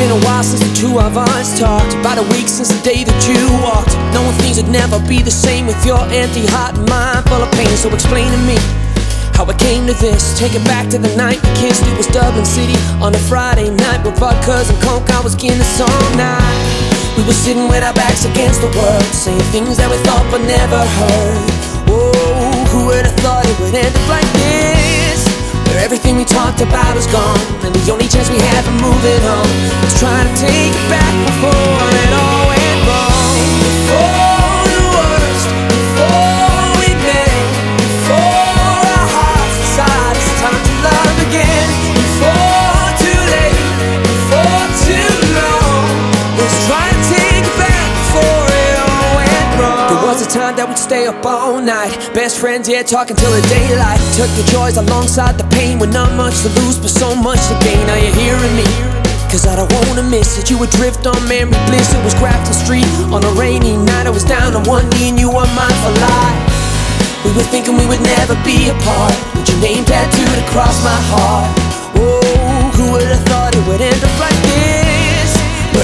been a while since the two of us talked. About a week since the day that you walked. Knowing things would never be the same with your empty heart and mind full of pain. So explain to me how it came to this. Take it back to the night we kissed. It was Dublin City on a Friday night with vodkas and coke. I was Guinness all night. We were sitting with our backs against the world, saying things that we thought but never heard. Whoa, who would have thought it would end up like this? Where everything we talked about is gone, chance we have of moving on. Is trying to take it back before was a time that we'd stay up all night, best friends, yeah, talking till the daylight. Took the joys alongside the pain, with not much to lose, but so much to gain. Now you're hearing me. Cause I don't wanna miss it. You would drift on memory bliss. It was Grafton Street on a rainy night. I was down on one knee and you were mine for life. We were thinking we would never be apart. With your name tattooed across my heart. Whoa, who would have thought it would end up like this?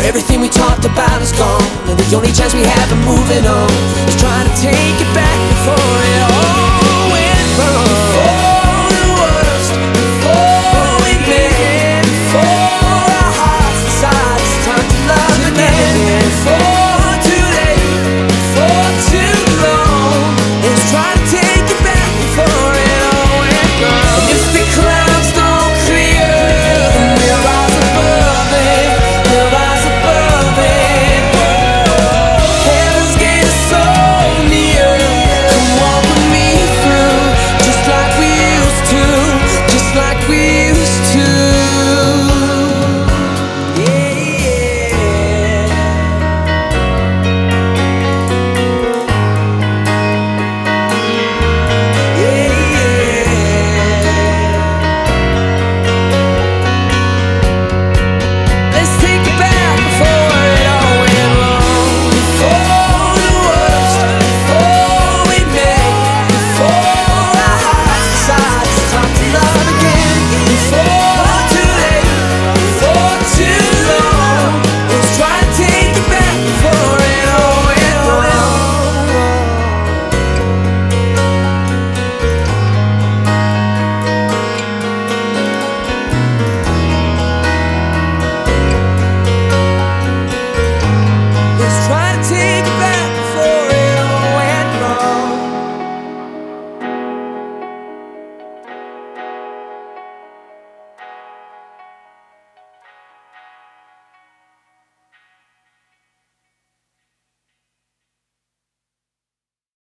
Everything we talked about is gone. And the only chance we have of moving on is trying to take it back before it all